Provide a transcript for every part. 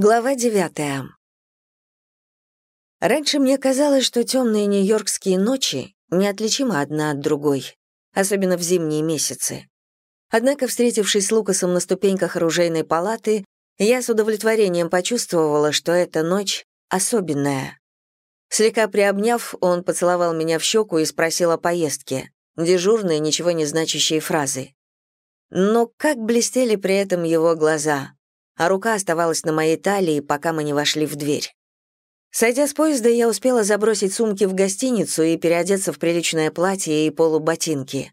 Глава девятая. Раньше мне казалось, что темные нью-йоркские ночи неотличимы одна от другой, особенно в зимние месяцы. Однако, встретившись с Лукасом на ступеньках оружейной палаты, я с удовлетворением почувствовала, что эта ночь особенная. Слегка приобняв, он поцеловал меня в щеку и спросил о поездке, дежурные, ничего не значащие фразы. Но как блестели при этом его глаза — а рука оставалась на моей талии, пока мы не вошли в дверь. Сойдя с поезда, я успела забросить сумки в гостиницу и переодеться в приличное платье и полуботинки.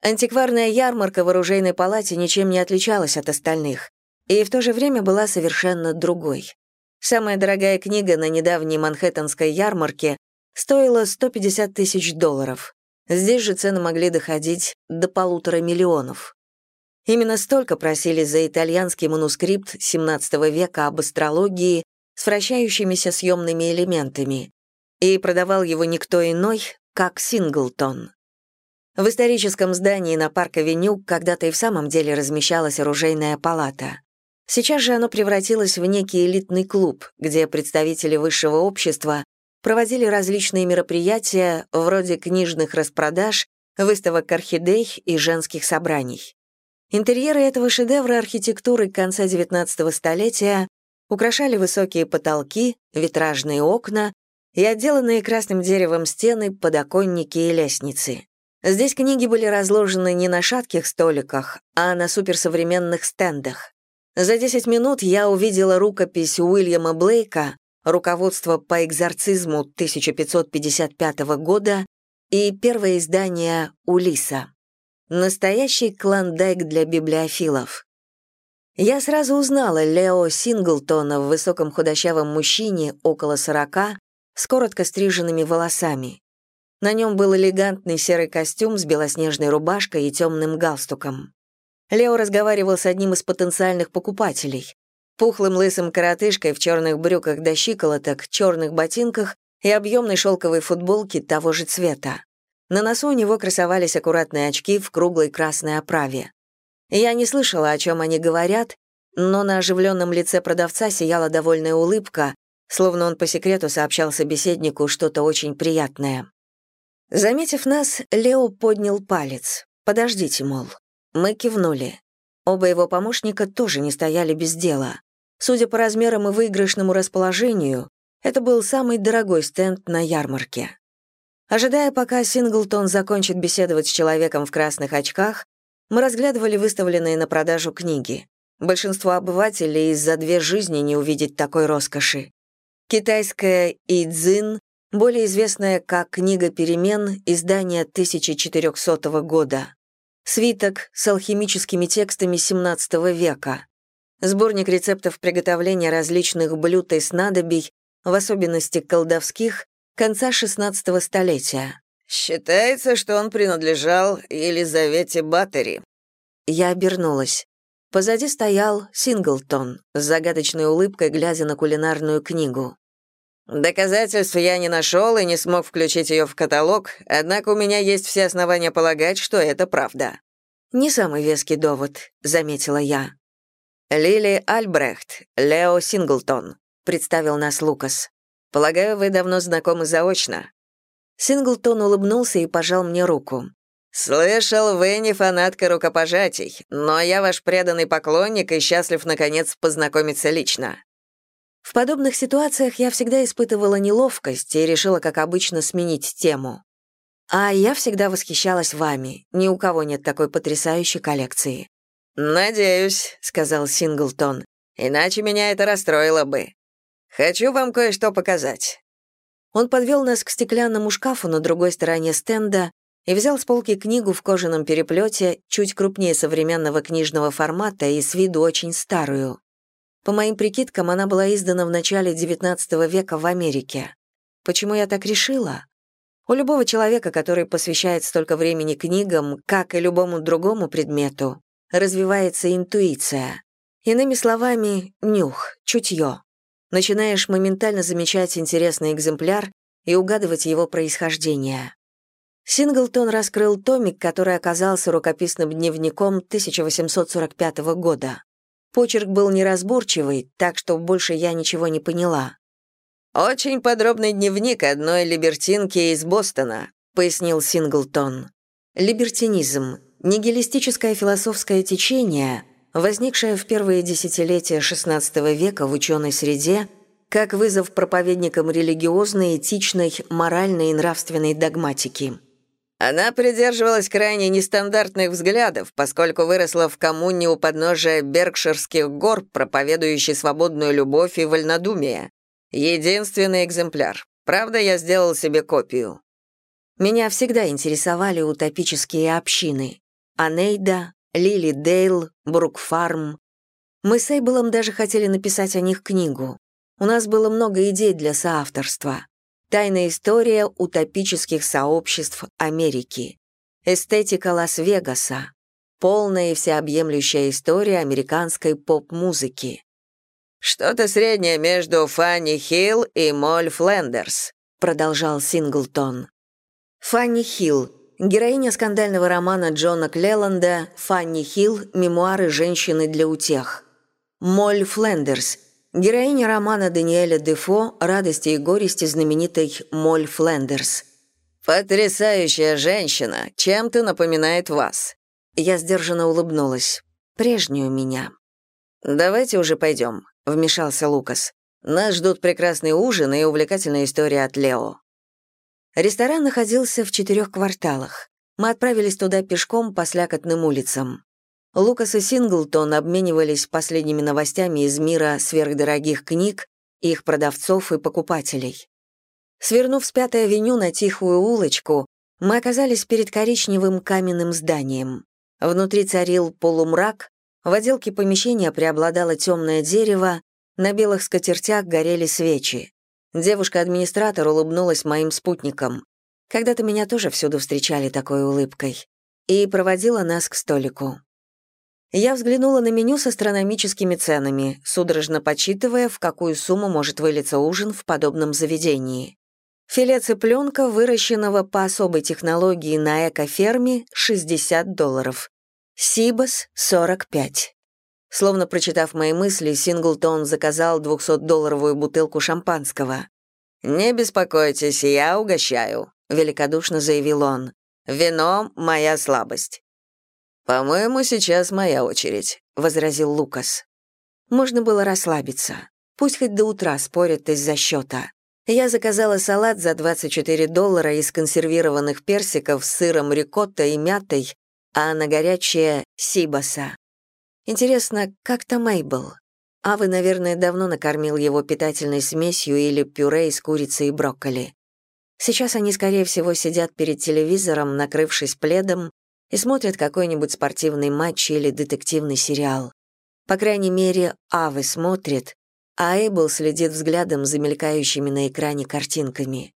Антикварная ярмарка в оружейной палате ничем не отличалась от остальных, и в то же время была совершенно другой. Самая дорогая книга на недавней Манхэттенской ярмарке стоила 150 тысяч долларов. Здесь же цены могли доходить до полутора миллионов. Именно столько просили за итальянский манускрипт XVII века об астрологии с вращающимися съемными элементами, и продавал его никто иной, как Синглтон. В историческом здании на Парк-авеню когда-то и в самом деле размещалась оружейная палата. Сейчас же оно превратилось в некий элитный клуб, где представители высшего общества проводили различные мероприятия вроде книжных распродаж, выставок орхидей и женских собраний. Интерьеры этого шедевра архитектуры конца XIX столетия украшали высокие потолки, витражные окна и отделанные красным деревом стены, подоконники и лестницы. Здесь книги были разложены не на шатких столиках, а на суперсовременных стендах. За 10 минут я увидела рукопись Уильяма Блейка «Руководство по экзорцизму 1555 года» и первое издание «Улиса». Настоящий клондайк для библиофилов. Я сразу узнала Лео Синглтона в высоком худощавом мужчине около сорока с коротко стриженными волосами. На нем был элегантный серый костюм с белоснежной рубашкой и темным галстуком. Лео разговаривал с одним из потенциальных покупателей. Пухлым лысым коротышкой в черных брюках до щиколоток, черных ботинках и объемной шелковой футболке того же цвета. На носу у него красовались аккуратные очки в круглой красной оправе. Я не слышала, о чем они говорят, но на оживленном лице продавца сияла довольная улыбка, словно он по секрету сообщал собеседнику что-то очень приятное. Заметив нас, Лео поднял палец. «Подождите, мол». Мы кивнули. Оба его помощника тоже не стояли без дела. Судя по размерам и выигрышному расположению, это был самый дорогой стенд на ярмарке. Ожидая, пока Синглтон закончит беседовать с человеком в красных очках, мы разглядывали выставленные на продажу книги. Большинство обывателей из-за две жизни не увидеть такой роскоши. Китайская «Идзин», более известная как «Книга перемен», издание 1400 года. Свиток с алхимическими текстами XVII века. Сборник рецептов приготовления различных блюд и снадобий, в особенности колдовских, конца XVI столетия. Считается, что он принадлежал Елизавете Баттери. Я обернулась. Позади стоял Синглтон с загадочной улыбкой, глядя на кулинарную книгу. Доказательств я не нашел и не смог включить ее в каталог, однако у меня есть все основания полагать, что это правда. Не самый веский довод, заметила я. Лили Альбрехт, Лео Синглтон, представил нас Лукас. Полагаю, вы давно знакомы заочно». Синглтон улыбнулся и пожал мне руку. «Слышал, вы не фанатка рукопожатий, но я ваш преданный поклонник и счастлив, наконец, познакомиться лично». В подобных ситуациях я всегда испытывала неловкость и решила, как обычно, сменить тему. А я всегда восхищалась вами. Ни у кого нет такой потрясающей коллекции. «Надеюсь», — сказал Синглтон. «Иначе меня это расстроило бы. Хочу вам кое-что показать». Он подвел нас к стеклянному шкафу на другой стороне стенда и взял с полки книгу в кожаном переплете, чуть крупнее современного книжного формата и с виду очень старую. По моим прикидкам, она была издана в начале XIX века в Америке. Почему я так решила? У любого человека, который посвящает столько времени книгам, как и любому другому предмету, развивается интуиция. Иными словами, нюх, чутье начинаешь моментально замечать интересный экземпляр и угадывать его происхождение. Синглтон раскрыл томик, который оказался рукописным дневником 1845 года. Почерк был неразборчивый, так что больше я ничего не поняла. «Очень подробный дневник одной либертинки из Бостона», — пояснил Синглтон. Либертинизм — нигилистическое философское течение, возникшее в первые десятилетия XVI века в ученой среде как вызов проповедникам религиозной, этичной, моральной и нравственной догматики. Она придерживалась крайне нестандартных взглядов, поскольку выросла в коммуне у подножия Беркширских гор, проповедующей свободную любовь и вольнодумие. Единственный экземпляр. Правда, я сделал себе копию. Меня всегда интересовали утопические общины. Анейда, Лили Дейл, Брукфарм. Мы с Эйблом даже хотели написать о них книгу. У нас было много идей для соавторства. Тайная история утопических сообществ Америки. Эстетика Лас-Вегаса. Полная и всеобъемлющая история американской поп-музыки. «Что-то среднее между Фанни Хилл и Моль Флендерс», продолжал Синглтон. Фанни Хилл, героиня скандального романа Джона Клеланда «Фанни Хилл. Мемуары женщины для утех». Моль Флендерс, героиня романа Даниэля Дефо «Радости и горести» знаменитой Моль Флендерс. «Потрясающая женщина, чем-то напоминает вас». Я сдержанно улыбнулась. Прежнюю меня. «Давайте уже пойдем», — вмешался Лукас. «Нас ждут прекрасный ужин и увлекательная история от Лео». Ресторан находился в четырех кварталах. Мы отправились туда пешком по слякотным улицам. Лукас и Синглтон обменивались последними новостями из мира сверхдорогих книг, их продавцов и покупателей. Свернув с Пятой авеню на тихую улочку, мы оказались перед коричневым каменным зданием. Внутри царил полумрак, в отделке помещения преобладало темное дерево, на белых скатертях горели свечи. Девушка-администратор улыбнулась моим спутникам. Когда-то меня тоже всюду встречали такой улыбкой. И проводила нас к столику. Я взглянула на меню с астрономическими ценами, судорожно подсчитывая, в какую сумму может вылиться ужин в подобном заведении. Филе цыпленка, выращенного по особой технологии на экоферме, 60 долларов. Сибас — 45. Словно прочитав мои мысли, Синглтон заказал 200-долларовую бутылку шампанского. «Не беспокойтесь, я угощаю», — великодушно заявил он. «Вино — моя слабость». «По-моему, сейчас моя очередь», — возразил Лукас. Можно было расслабиться. Пусть хоть до утра спорят из-за счета. Я заказала салат за 24 доллара из консервированных персиков с сыром рикотта и мятой, а на горячее — сибаса. Интересно, как там Мейбл? А вы, наверное, давно накормил его питательной смесью или пюре из курицы и брокколи. Сейчас они, скорее всего, сидят перед телевизором, накрывшись пледом, и смотрят какой-нибудь спортивный матч или детективный сериал. По крайней мере, Авы смотрит, а Эйбл следит взглядом за мелькающими на экране картинками.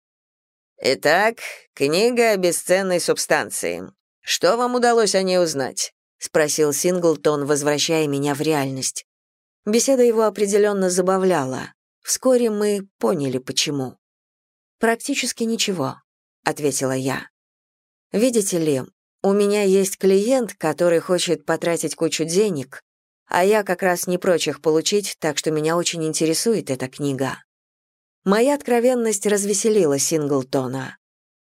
«Итак, книга о бесценной субстанции. Что вам удалось о ней узнать?» — спросил Синглтон, возвращая меня в реальность. Беседа его определенно забавляла. Вскоре мы поняли, почему. «Практически ничего», — ответила я. «Видите ли, у меня есть клиент, который хочет потратить кучу денег, а я как раз не прочь их получить, так что меня очень интересует эта книга». Моя откровенность развеселила Синглтона.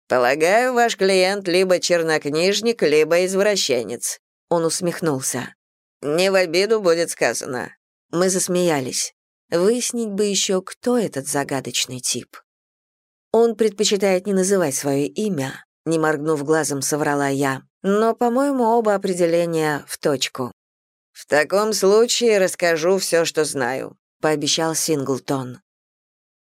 «Полагаю, ваш клиент либо чернокнижник, либо извращенец». Он усмехнулся. «Не в обиду будет сказано». Мы засмеялись. Выяснить бы еще, кто этот загадочный тип. Он предпочитает не называть свое имя, не моргнув глазом, соврала я. Но, по-моему, оба определения в точку. «В таком случае расскажу все, что знаю», — пообещал Синглтон.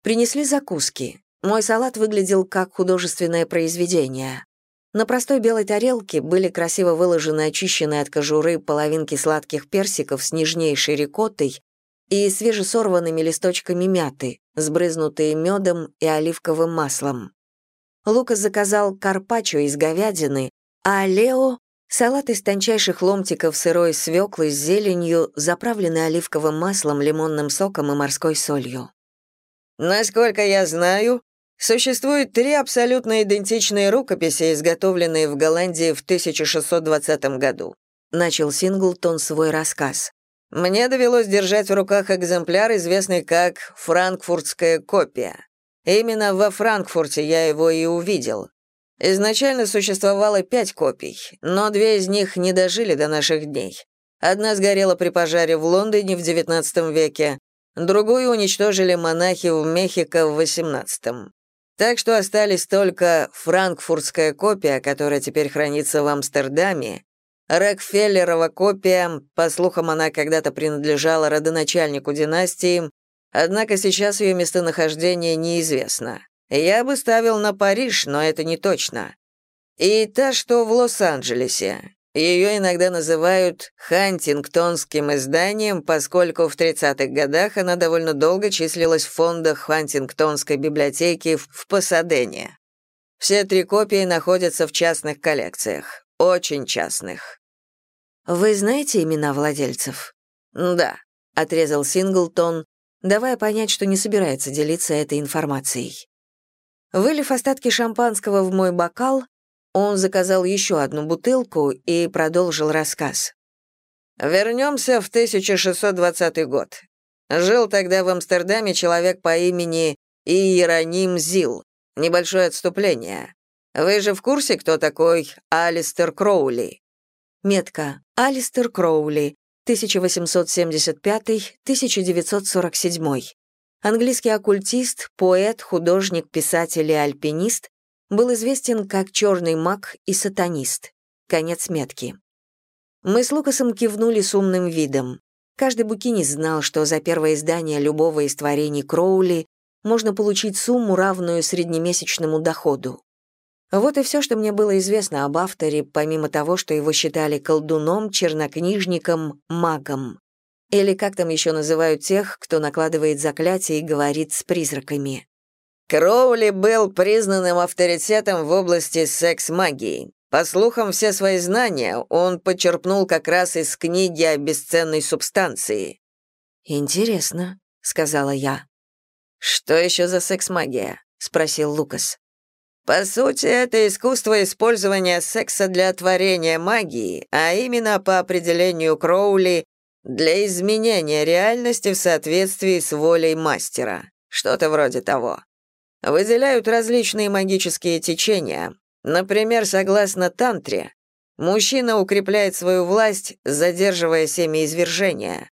Принесли закуски. Мой салат выглядел как художественное произведение. На простой белой тарелке были красиво выложены очищенные от кожуры половинки сладких персиков с нежнейшей рикоттой и свежесорванными листочками мяты, сбрызнутые медом и оливковым маслом. Лукас заказал карпаччо из говядины, а Лео — салат из тончайших ломтиков сырой свеклы с зеленью, заправленный оливковым маслом, лимонным соком и морской солью. «Насколько я знаю, Существует три абсолютно идентичные рукописи, изготовленные в Голландии в 1620 году. Начал Синглтон свой рассказ. Мне довелось держать в руках экземпляр, известный как «Франкфуртская копия». Именно во Франкфурте я его и увидел. Изначально существовало пять копий, но две из них не дожили до наших дней. Одна сгорела при пожаре в Лондоне в XIX веке, другую уничтожили монахи в Мехико в XVIII. Так что остались только франкфуртская копия, которая теперь хранится в Амстердаме, Рокфеллерова копия, по слухам, она когда-то принадлежала родоначальнику династии, однако сейчас ее местонахождение неизвестно. Я бы ставил на Париж, но это не точно. И та, что в Лос-Анджелесе. Ее иногда называют Хантингтонским изданием, поскольку в 30-х годах она довольно долго числилась в фондах Хантингтонской библиотеки в Пасадене. Все три копии находятся в частных коллекциях, очень частных. «Вы знаете имена владельцев?» «Да», — отрезал Синглтон, давая понять, что не собирается делиться этой информацией. Вылив остатки шампанского в мой бокал, он заказал еще одну бутылку и продолжил рассказ. Вернемся в 1620 год. Жил тогда в Амстердаме человек по имени Иероним Зил. Небольшое отступление. Вы же в курсе, кто такой Алистер Кроули? Метка. Алистер Кроули, 1875-1947 английский оккультист, поэт, художник, писатель и альпинист, был известен как черный маг и сатанист. Конец метки. Мы с Лукасом кивнули с умным видом. Каждый букинист знал, что за первое издание любого из творений Кроули можно получить сумму, равную среднемесячному доходу. Вот и все, что мне было известно об авторе, помимо того, что его считали колдуном, чернокнижником, магом. Или как там еще называют тех, кто накладывает заклятие и говорит с призраками. Кроули был признанным авторитетом в области секс-магии. По слухам, все свои знания он почерпнул как раз из книги о бесценной субстанции. «Интересно», — сказала я. «Что еще за секс-магия?» — спросил Лукас. По сути, это искусство использования секса для творения магии, а именно по определению Кроули для изменения реальности в соответствии с волей мастера. Что-то вроде того. Выделяют различные магические течения. Например, согласно тантре, мужчина укрепляет свою власть, задерживая семяизвержения.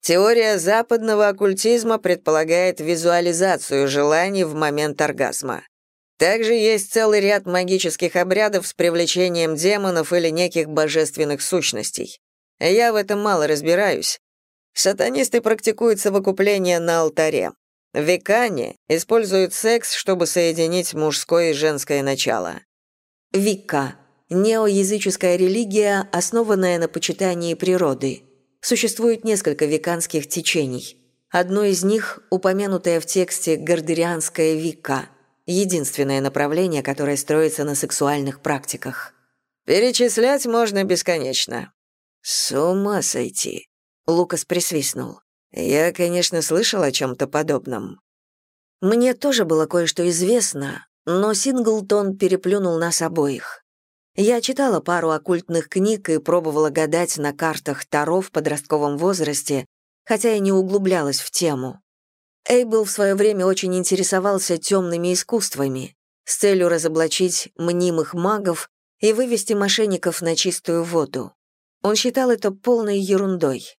Теория западного оккультизма предполагает визуализацию желаний в момент оргазма. Также есть целый ряд магических обрядов с привлечением демонов или неких божественных сущностей. Я в этом мало разбираюсь. Сатанисты практикуют совокупление на алтаре. Викане используют секс, чтобы соединить мужское и женское начало. Вика – неоязыческая религия, основанная на почитании природы. Существует несколько виканских течений. Одно из них – упомянутое в тексте Гардерианская Вика – единственное направление, которое строится на сексуальных практиках. Перечислять можно бесконечно. «С ума сойти!» — Лукас присвистнул. «Я, конечно, слышал о чем-то подобном». Мне тоже было кое-что известно, но Синглтон переплюнул нас обоих. Я читала пару оккультных книг и пробовала гадать на картах Таро в подростковом возрасте, хотя и не углублялась в тему. Эйбл в свое время очень интересовался темными искусствами с целью разоблачить мнимых магов и вывести мошенников на чистую воду. Он считал это полной ерундой.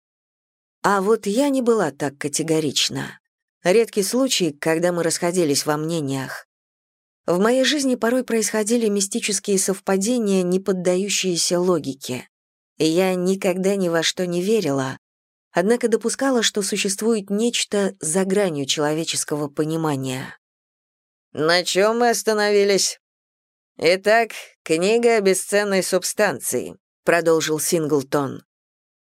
А вот я не была так категорична. Редкий случай, когда мы расходились во мнениях. В моей жизни порой происходили мистические совпадения, не поддающиеся логике. Я никогда ни во что не верила, однако допускала, что существует нечто за гранью человеческого понимания. «На чем мы остановились?» «Итак, книга о бесценной субстанции продолжил Синглтон.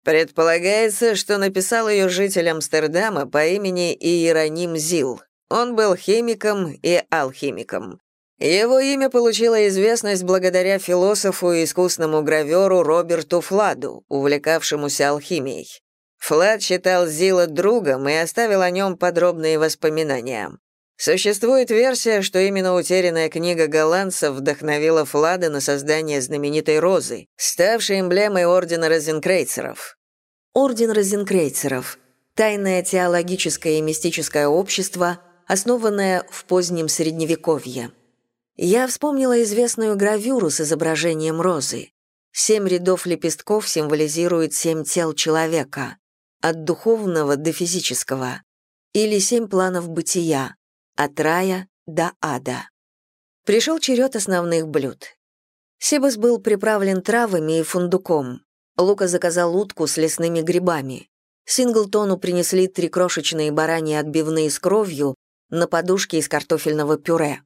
Предполагается, что написал ее житель Амстердама по имени Иероним Зил. Он был химиком и алхимиком. Его имя получило известность благодаря философу и искусному граверу Роберту Фладу, увлекавшемуся алхимией. Флад считал Зила другом и оставил о нем подробные воспоминания. Существует версия, что именно утерянная книга голландцев вдохновила Флада на создание знаменитой розы, ставшей эмблемой ордена розенкрейцеров. Орден розенкрейцеров – тайное теологическое и мистическое общество, основанное в позднем Средневековье. Я вспомнила известную гравюру с изображением розы. Семь рядов лепестков символизируют семь тел человека, от духовного до физического, или семь планов бытия, от рая до ада. Пришел черед основных блюд. Себас был приправлен травами и фундуком. Лука заказал утку с лесными грибами. Синглтону принесли три крошечные бараньи отбивные с кровью на подушке из картофельного пюре.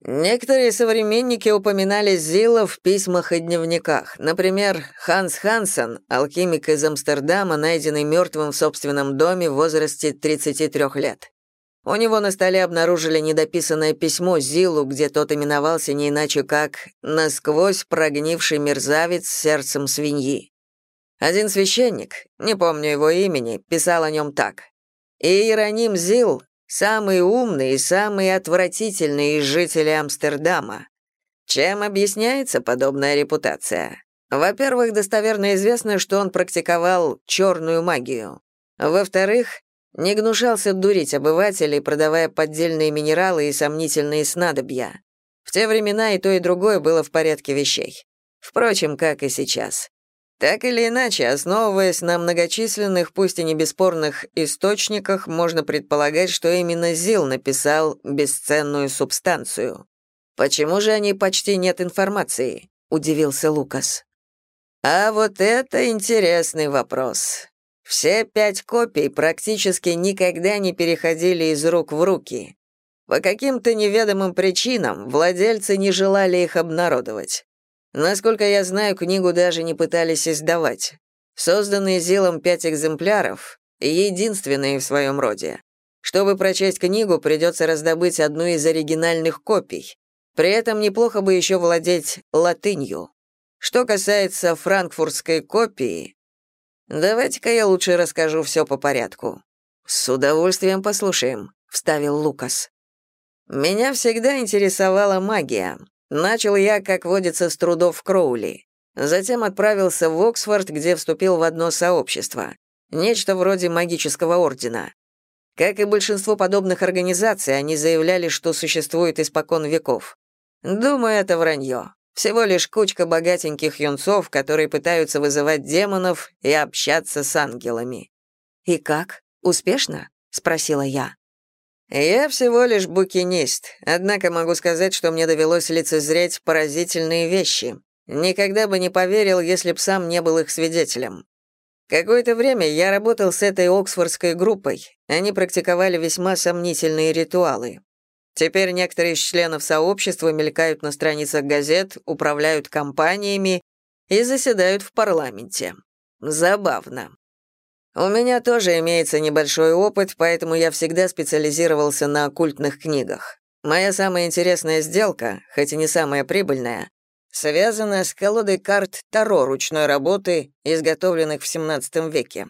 Некоторые современники упоминали Зила в письмах и дневниках. Например, Ханс Хансен, алхимик из Амстердама, найденный мертвым в собственном доме в возрасте 33 лет. У него на столе обнаружили недописанное письмо Зилу, где тот именовался не иначе как «насквозь прогнивший мерзавец с сердцем свиньи». Один священник, не помню его имени, писал о нем так. «Иероним Зил — самый умный и самый отвратительный из жителей Амстердама. Чем объясняется подобная репутация? Во-первых, достоверно известно, что он практиковал черную магию. Во-вторых, не гнушался дурить обывателей, продавая поддельные минералы и сомнительные снадобья. В те времена и то, и другое было в порядке вещей. Впрочем, как и сейчас. Так или иначе, основываясь на многочисленных, пусть и не бесспорных, источниках, можно предполагать, что именно Зил написал бесценную субстанцию. «Почему же о ней почти нет информации?» — удивился Лукас. «А вот это интересный вопрос. Все пять копий практически никогда не переходили из рук в руки. По каким-то неведомым причинам владельцы не желали их обнародовать. Насколько я знаю, книгу даже не пытались издавать. Созданные Зилом пять экземпляров — единственные в своем роде. Чтобы прочесть книгу, придется раздобыть одну из оригинальных копий. При этом неплохо бы еще владеть латынью. Что касается франкфуртской копии, Давайте-ка я лучше расскажу все по порядку. С удовольствием послушаем, вставил Лукас. Меня всегда интересовала магия. Начал я, как водится, с трудов в Кроули. Затем отправился в Оксфорд, где вступил в одно сообщество. Нечто вроде магического ордена. Как и большинство подобных организаций, они заявляли, что существует испокон веков. Думаю, это вранье. Всего лишь кучка богатеньких юнцов, которые пытаются вызывать демонов и общаться с ангелами. «И как? Успешно?» — спросила я. «Я всего лишь букинист, однако могу сказать, что мне довелось лицезреть поразительные вещи. Никогда бы не поверил, если б сам не был их свидетелем. Какое-то время я работал с этой оксфордской группой. Они практиковали весьма сомнительные ритуалы. Теперь некоторые из членов сообщества мелькают на страницах газет, управляют компаниями и заседают в парламенте. Забавно. У меня тоже имеется небольшой опыт, поэтому я всегда специализировался на оккультных книгах. Моя самая интересная сделка, хоть и не самая прибыльная, связана с колодой карт Таро ручной работы, изготовленных в XVII веке.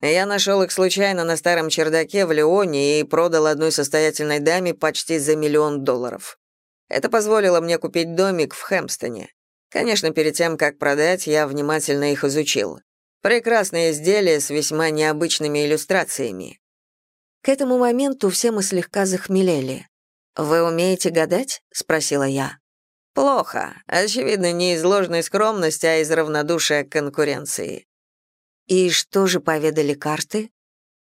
Я нашел их случайно на старом чердаке в Леоне и продал одной состоятельной даме почти за миллион долларов. Это позволило мне купить домик в Хэмпстоне. Конечно, перед тем, как продать, я внимательно их изучил. Прекрасные изделия с весьма необычными иллюстрациями. К этому моменту все мы слегка захмелели. «Вы умеете гадать?» — спросила я. «Плохо. Очевидно, не из ложной скромности, а из равнодушия к конкуренции. И что же поведали карты?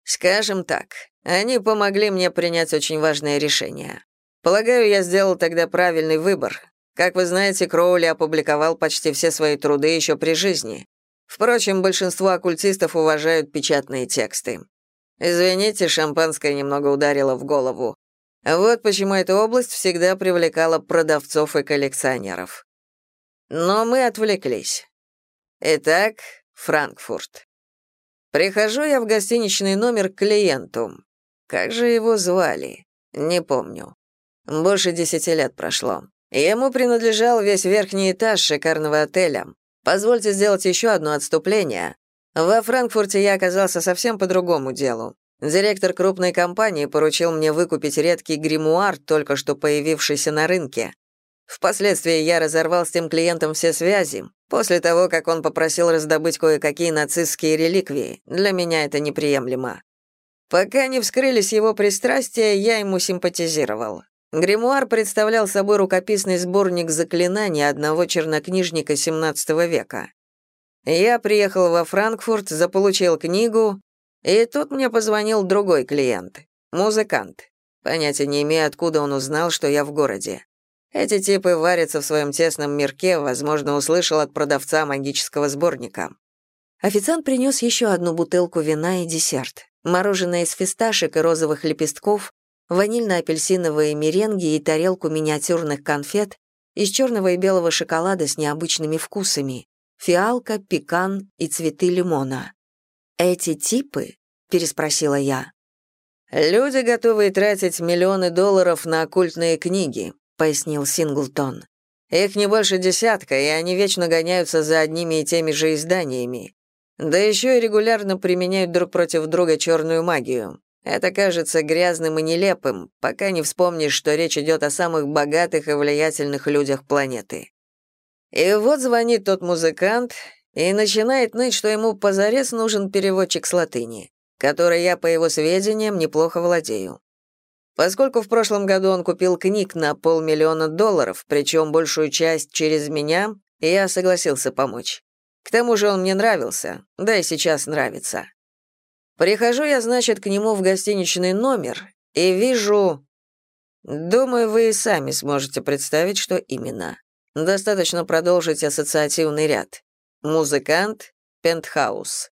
Скажем так, они помогли мне принять очень важное решение. Полагаю, я сделал тогда правильный выбор. Как вы знаете, Кроули опубликовал почти все свои труды еще при жизни. Впрочем, большинство оккультистов уважают печатные тексты. Извините, шампанское немного ударило в голову. Вот почему эта область всегда привлекала продавцов и коллекционеров. Но мы отвлеклись. Итак, Франкфурт. Прихожу я в гостиничный номер к клиенту. Как же его звали? Не помню. Больше десяти лет прошло. Ему принадлежал весь верхний этаж шикарного отеля. Позвольте сделать еще одно отступление. Во Франкфурте я оказался совсем по другому делу. Директор крупной компании поручил мне выкупить редкий гримуар, только что появившийся на рынке. Впоследствии я разорвал с тем клиентом все связи, после того, как он попросил раздобыть кое-какие нацистские реликвии. Для меня это неприемлемо. Пока не вскрылись его пристрастия, я ему симпатизировал. Гримуар представлял собой рукописный сборник заклинаний одного чернокнижника XVII века. Я приехал во Франкфурт, заполучил книгу, и тут мне позвонил другой клиент, музыкант. Понятия не имея, откуда он узнал, что я в городе. Эти типы варятся в своем тесном мирке, возможно, услышал от продавца магического сборника. Официант принес еще одну бутылку вина и десерт. Мороженое из фисташек и розовых лепестков, ванильно-апельсиновые меренги и тарелку миниатюрных конфет из черного и белого шоколада с необычными вкусами, фиалка, пекан и цветы лимона. «Эти типы?» — переспросила я. «Люди, готовые тратить миллионы долларов на оккультные книги», — пояснил Синглтон. «Их не больше десятка, и они вечно гоняются за одними и теми же изданиями. Да еще и регулярно применяют друг против друга черную магию. Это кажется грязным и нелепым, пока не вспомнишь, что речь идет о самых богатых и влиятельных людях планеты. И вот звонит тот музыкант и начинает ныть, что ему позарез нужен переводчик с латыни, который я, по его сведениям, неплохо владею. Поскольку в прошлом году он купил книг на полмиллиона долларов, причем большую часть через меня, я согласился помочь. К тому же он мне нравился, да и сейчас нравится. Прихожу я, значит, к нему в гостиничный номер и вижу... Думаю, вы и сами сможете представить, что именно. Достаточно продолжить ассоциативный ряд. Музыкант, пентхаус.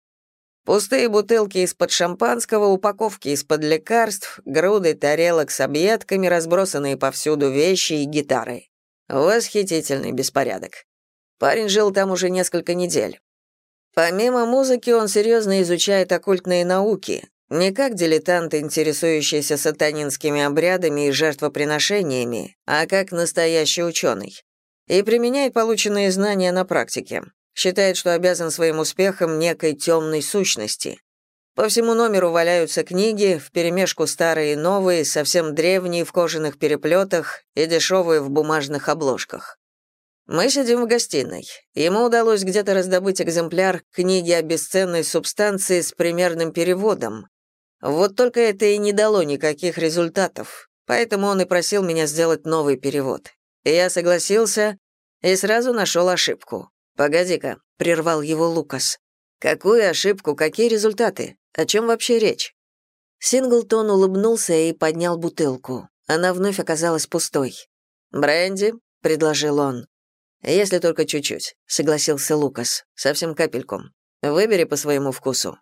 Пустые бутылки из-под шампанского, упаковки из-под лекарств, груды тарелок с объедками, разбросанные повсюду вещи и гитары. Восхитительный беспорядок. Парень жил там уже несколько недель. Помимо музыки он серьезно изучает оккультные науки, не как дилетант, интересующийся сатанинскими обрядами и жертвоприношениями, а как настоящий ученый. И применяет полученные знания на практике. Считает, что обязан своим успехом некой темной сущности. По всему номеру валяются книги, вперемешку старые и новые, совсем древние в кожаных переплетах и дешевые в бумажных обложках. Мы сидим в гостиной. Ему удалось где-то раздобыть экземпляр книги о бесценной субстанции с примерным переводом. Вот только это и не дало никаких результатов, поэтому он и просил меня сделать новый перевод. Я согласился и сразу нашел ошибку. «Погоди-ка», — прервал его Лукас. «Какую ошибку, какие результаты? О чем вообще речь?» Синглтон улыбнулся и поднял бутылку. Она вновь оказалась пустой. «Бренди», — предложил он. «Если только чуть-чуть», — согласился Лукас. «Совсем капельку. Выбери по своему вкусу».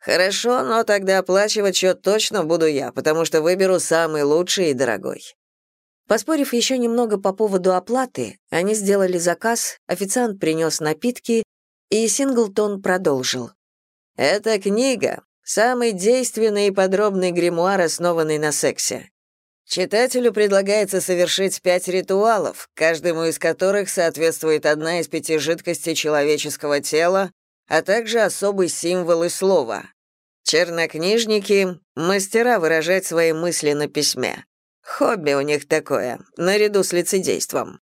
«Хорошо, но тогда оплачивать счет точно буду я, потому что выберу самый лучший и дорогой». Поспорив еще немного по поводу оплаты, они сделали заказ, официант принес напитки, и Синглтон продолжил. «Эта книга — самый действенный и подробный гримуар, основанный на сексе. Читателю предлагается совершить пять ритуалов, каждому из которых соответствует одна из пяти жидкостей человеческого тела, а также особый символ и слово. Чернокнижники — мастера выражать свои мысли на письме. Хобби у них такое, наряду с лицедейством.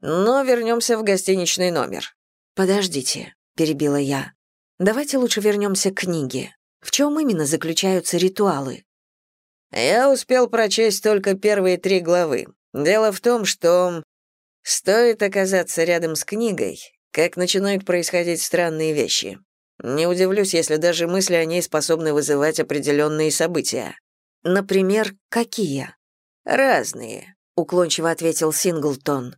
Но вернемся в гостиничный номер. «Подождите», — перебила я. «Давайте лучше вернемся к книге. В чем именно заключаются ритуалы?» Я успел прочесть только первые три главы. Дело в том, что стоит оказаться рядом с книгой, как начинают происходить странные вещи. Не удивлюсь, если даже мысли о ней способны вызывать определенные события. Например, какие? Разные, уклончиво ответил Синглтон.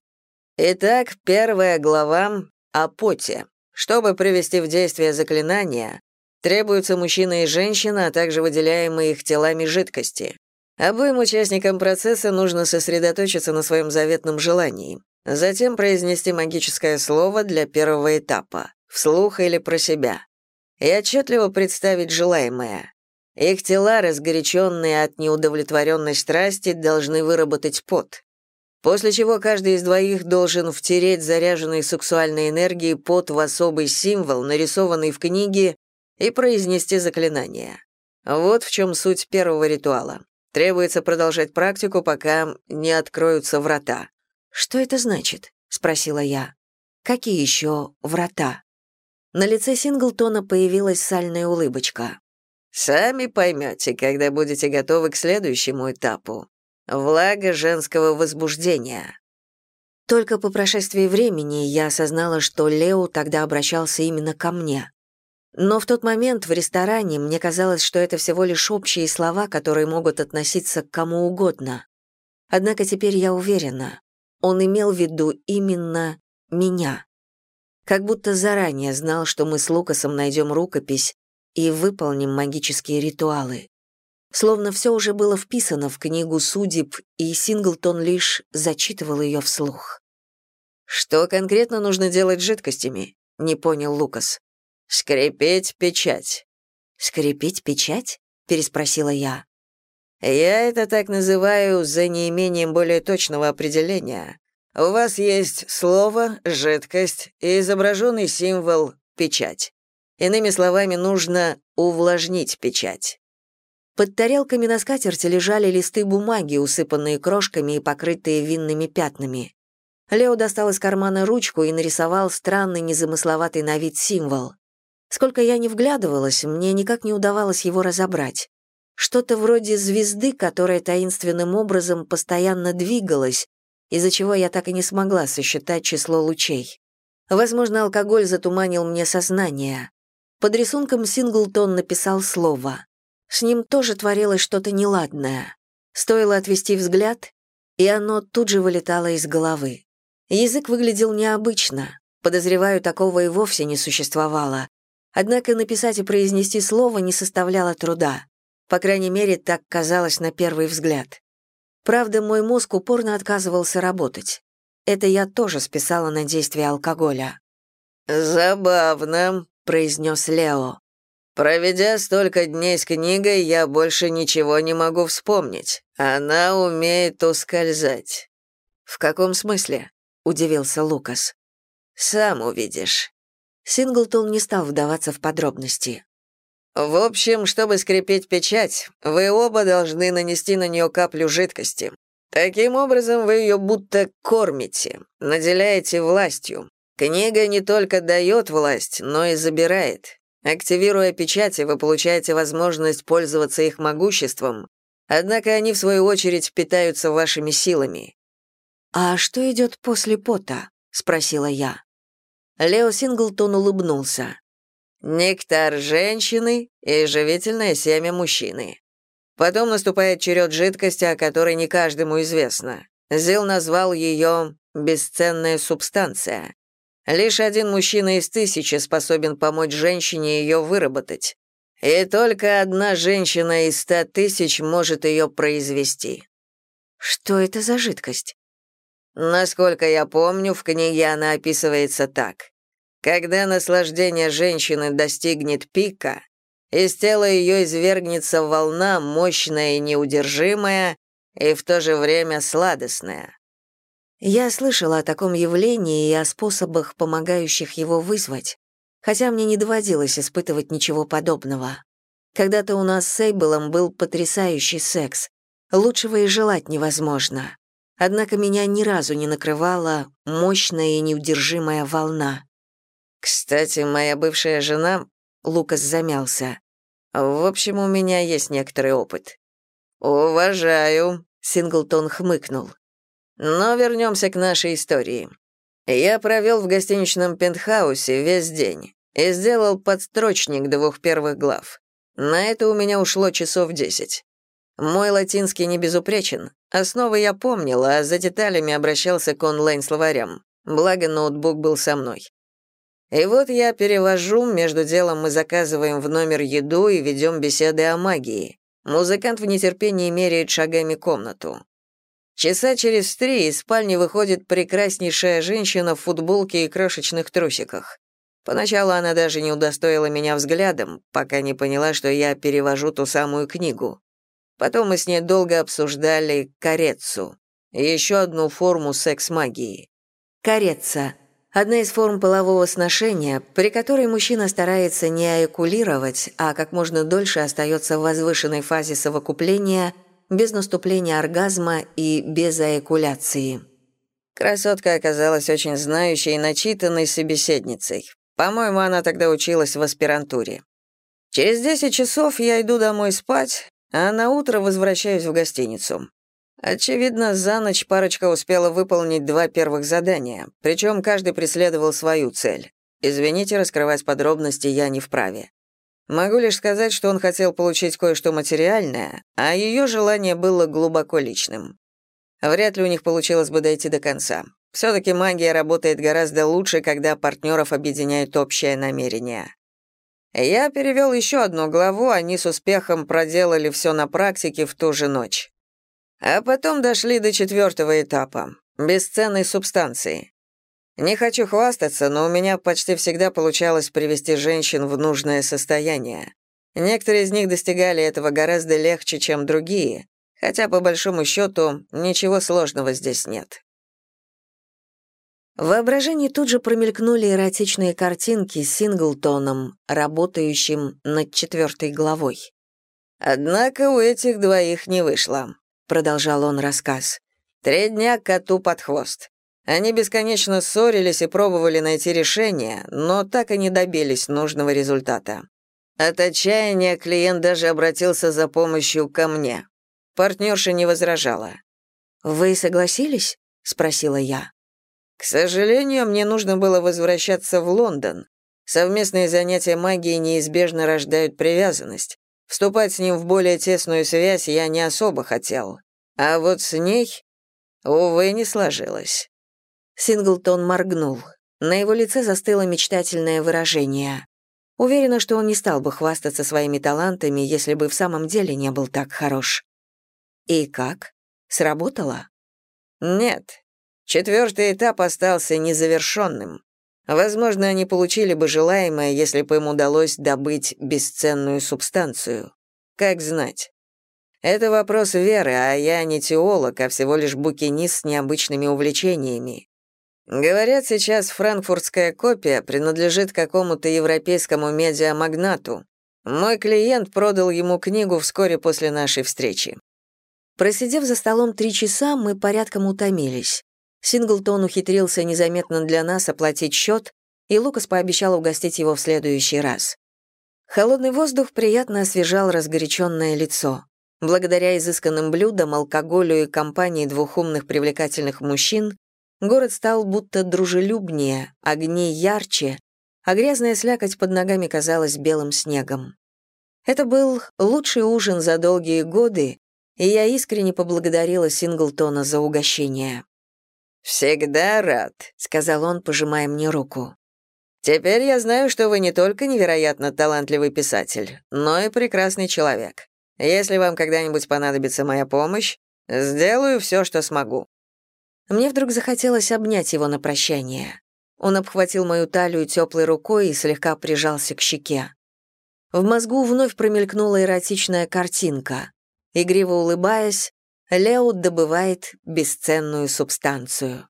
Итак, первая глава о поте. Чтобы привести в действие заклинание, Требуются мужчина и женщина, а также выделяемые их телами жидкости. Обоим участникам процесса нужно сосредоточиться на своем заветном желании, затем произнести магическое слово для первого этапа, вслух или про себя, и отчетливо представить желаемое. Их тела, разгоряченные от неудовлетворенной страсти, должны выработать пот. После чего каждый из двоих должен втереть заряженный сексуальной энергией пот в особый символ, нарисованный в книге и произнести заклинание. Вот в чем суть первого ритуала. Требуется продолжать практику, пока не откроются врата. «Что это значит?» — спросила я. «Какие еще врата?» На лице Синглтона появилась сальная улыбочка. «Сами поймете, когда будете готовы к следующему этапу. Влага женского возбуждения». Только по прошествии времени я осознала, что Лео тогда обращался именно ко мне. Но в тот момент в ресторане мне казалось, что это всего лишь общие слова, которые могут относиться к кому угодно. Однако теперь я уверена, он имел в виду именно меня. Как будто заранее знал, что мы с Лукасом найдем рукопись и выполним магические ритуалы. Словно все уже было вписано в книгу судеб, и Синглтон лишь зачитывал ее вслух. «Что конкретно нужно делать жидкостями?» — не понял Лукас. «Скрепить печать». «Скрепить печать?» — переспросила я. «Я это так называю за неимением более точного определения. У вас есть слово, жидкость и изображенный символ «печать». Иными словами, нужно увлажнить печать. Под тарелками на скатерти лежали листы бумаги, усыпанные крошками и покрытые винными пятнами. Лео достал из кармана ручку и нарисовал странный незамысловатый на вид символ. Сколько я не вглядывалась, мне никак не удавалось его разобрать. Что-то вроде звезды, которая таинственным образом постоянно двигалась, из-за чего я так и не смогла сосчитать число лучей. Возможно, алкоголь затуманил мне сознание. Под рисунком Синглтон написал слово. С ним тоже творилось что-то неладное. Стоило отвести взгляд, и оно тут же вылетало из головы. Язык выглядел необычно. Подозреваю, такого и вовсе не существовало. Однако написать и произнести слово не составляло труда. По крайней мере, так казалось на первый взгляд. Правда, мой мозг упорно отказывался работать. Это я тоже списала на действие алкоголя. «Забавно», — произнес Лео. Проведя столько дней с книгой, я больше ничего не могу вспомнить. Она умеет ускользать. В каком смысле? удивился Лукас. Сам увидишь. Синглтон не стал вдаваться в подробности. В общем, чтобы скрепить печать, вы оба должны нанести на нее каплю жидкости. Таким образом, вы ее будто кормите, наделяете властью. Книга не только дает власть, но и забирает. Активируя печати, вы получаете возможность пользоваться их могуществом, однако они, в свою очередь, питаются вашими силами. «А что идет после пота?» — спросила я. Лео Синглтон улыбнулся. «Нектар женщины и живительное семя мужчины. Потом наступает черед жидкости, о которой не каждому известно. Зил назвал ее «бесценная субстанция». Лишь один мужчина из тысячи способен помочь женщине ее выработать. И только одна женщина из ста тысяч может ее произвести. Что это за жидкость? Насколько я помню, в книге она описывается так. Когда наслаждение женщины достигнет пика, из тела ее извергнется волна, мощная и неудержимая, и в то же время сладостная. Я слышала о таком явлении и о способах, помогающих его вызвать, хотя мне не доводилось испытывать ничего подобного. Когда-то у нас с Эйблом был потрясающий секс. Лучшего и желать невозможно. Однако меня ни разу не накрывала мощная и неудержимая волна. «Кстати, моя бывшая жена...» — Лукас замялся. «В общем, у меня есть некоторый опыт». «Уважаю», — Синглтон хмыкнул. Но вернемся к нашей истории. Я провел в гостиничном пентхаусе весь день и сделал подстрочник двух первых глав. На это у меня ушло часов десять. Мой латинский не безупречен, основы я помнил, а за деталями обращался к онлайн-словарям, благо ноутбук был со мной. И вот я перевожу, между делом мы заказываем в номер еду и ведем беседы о магии. Музыкант в нетерпении меряет шагами комнату. Часа через три из спальни выходит прекраснейшая женщина в футболке и крошечных трусиках. Поначалу она даже не удостоила меня взглядом, пока не поняла, что я перевожу ту самую книгу. Потом мы с ней долго обсуждали карецу, еще одну форму секс-магии. Кареца — одна из форм полового сношения, при которой мужчина старается не аэкулировать, а как можно дольше остается в возвышенной фазе совокупления — без наступления оргазма и без эякуляции. Красотка оказалась очень знающей и начитанной собеседницей. По-моему, она тогда училась в аспирантуре. Через 10 часов я иду домой спать, а на утро возвращаюсь в гостиницу. Очевидно, за ночь парочка успела выполнить два первых задания, причем каждый преследовал свою цель. Извините, раскрывать подробности я не вправе. Могу лишь сказать, что он хотел получить кое-что материальное, а ее желание было глубоко личным. Вряд ли у них получилось бы дойти до конца. Все-таки магия работает гораздо лучше, когда партнеров объединяет общее намерение. Я перевел еще одну главу, они с успехом проделали все на практике в ту же ночь. А потом дошли до четвертого этапа — бесценной субстанции. Не хочу хвастаться, но у меня почти всегда получалось привести женщин в нужное состояние. Некоторые из них достигали этого гораздо легче, чем другие, хотя по большому счету ничего сложного здесь нет. В воображении тут же промелькнули эротичные картинки с Синглтоном, работающим над четвертой главой. Однако у этих двоих не вышло. — продолжал он рассказ. «Три дня коту под хвост. Они бесконечно ссорились и пробовали найти решение, но так и не добились нужного результата. От отчаяния клиент даже обратился за помощью ко мне. Партнерша не возражала. «Вы согласились?» — спросила я. «К сожалению, мне нужно было возвращаться в Лондон. Совместные занятия магией неизбежно рождают привязанность. Вступать с ним в более тесную связь я не особо хотел. А вот с ней, увы, не сложилось». Синглтон моргнул. На его лице застыло мечтательное выражение. Уверена, что он не стал бы хвастаться своими талантами, если бы в самом деле не был так хорош. И как? Сработало? Нет. Четвертый этап остался незавершенным. Возможно, они получили бы желаемое, если бы им удалось добыть бесценную субстанцию. Как знать. Это вопрос веры, а я не теолог, а всего лишь букинист с необычными увлечениями. Говорят, сейчас франкфуртская копия принадлежит какому-то европейскому медиамагнату. Мой клиент продал ему книгу вскоре после нашей встречи. Просидев за столом три часа, мы порядком утомились. Синглтон ухитрился незаметно для нас оплатить счет, и Лукас пообещал угостить его в следующий раз. Холодный воздух приятно освежал разгоряченное лицо. Благодаря изысканным блюдам, алкоголю и компании двух умных привлекательных мужчин, город стал будто дружелюбнее, огни ярче, а грязная слякоть под ногами казалась белым снегом. Это был лучший ужин за долгие годы, и я искренне поблагодарила Синглтона за угощение. «Всегда рад», — сказал он, пожимая мне руку. «Теперь я знаю, что вы не только невероятно талантливый писатель, но и прекрасный человек. Если вам когда-нибудь понадобится моя помощь, сделаю все, что смогу». Мне вдруг захотелось обнять его на прощание. Он обхватил мою талию теплой рукой и слегка прижался к щеке. В мозгу вновь промелькнула эротичная картинка. Игриво улыбаясь, Лео добывает бесценную субстанцию.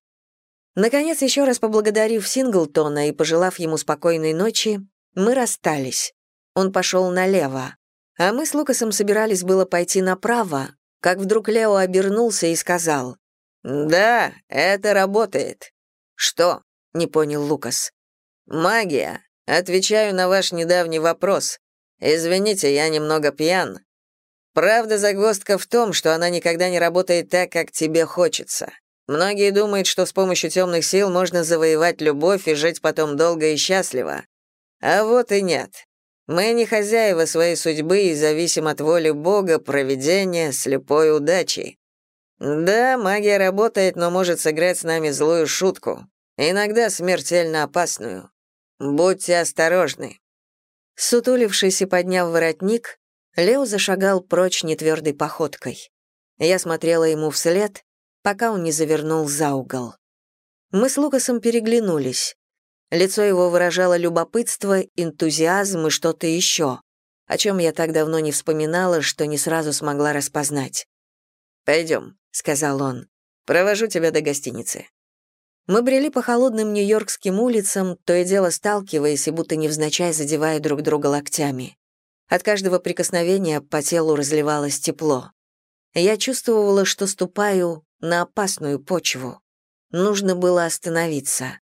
Наконец, еще раз поблагодарив Синглтона и пожелав ему спокойной ночи, мы расстались. Он пошел налево, а мы с Лукасом собирались было пойти направо, как вдруг Лео обернулся и сказал, «Да, это работает». «Что?» — не понял Лукас. «Магия. Отвечаю на ваш недавний вопрос. Извините, я немного пьян, Правда, загвоздка в том, что она никогда не работает так, как тебе хочется. Многие думают, что с помощью темных сил можно завоевать любовь и жить потом долго и счастливо. А вот и нет. Мы не хозяева своей судьбы и зависим от воли Бога, провидения, слепой удачи. Да, магия работает, но может сыграть с нами злую шутку, иногда смертельно опасную. Будьте осторожны. Сутулившись и подняв воротник, Лео зашагал прочь нетвердой походкой. Я смотрела ему вслед, пока он не завернул за угол. Мы с Лукасом переглянулись. Лицо его выражало любопытство, энтузиазм и что-то еще, о чем я так давно не вспоминала, что не сразу смогла распознать. «Пойдем», — сказал он. «Провожу тебя до гостиницы». Мы брели по холодным нью-йоркским улицам, то и дело сталкиваясь и будто невзначай задевая друг друга локтями. От каждого прикосновения по телу разливалось тепло. Я чувствовала, что ступаю на опасную почву. нужно было остановиться.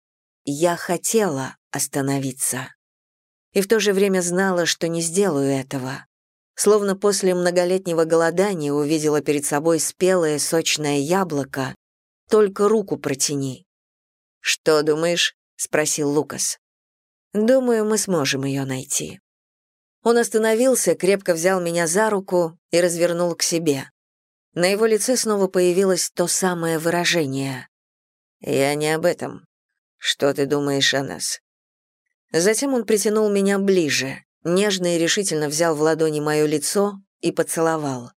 Я хотела остановиться. И в то же время знала, что не сделаю этого. Словно после многолетнего голодания увидела перед собой спелое сочное яблоко, только руку протяни. «Что думаешь?» — спросил Лукас. «Думаю, мы сможем ее найти». Он остановился, крепко взял меня за руку и развернул к себе. На его лице снова появилось то самое выражение. «Я не об этом. Что ты думаешь о нас?» Затем он притянул меня ближе, нежно и решительно взял в ладони мое лицо и поцеловал.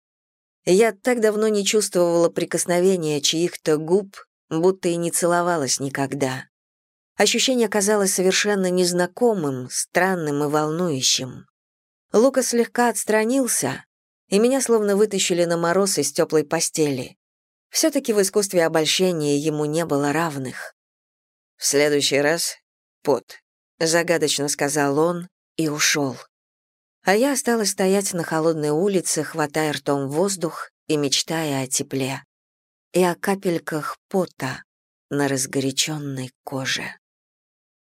Я так давно не чувствовала прикосновения чьих-то губ, будто и не целовалась никогда. Ощущение казалось совершенно незнакомым, странным и волнующим. Лука слегка отстранился, и меня словно вытащили на мороз из теплой постели. Все-таки в искусстве обольщения ему не было равных. «В следующий раз — пот», — загадочно сказал он и ушел. А я осталась стоять на холодной улице, хватая ртом воздух и мечтая о тепле. И о капельках пота на разгоряченной коже.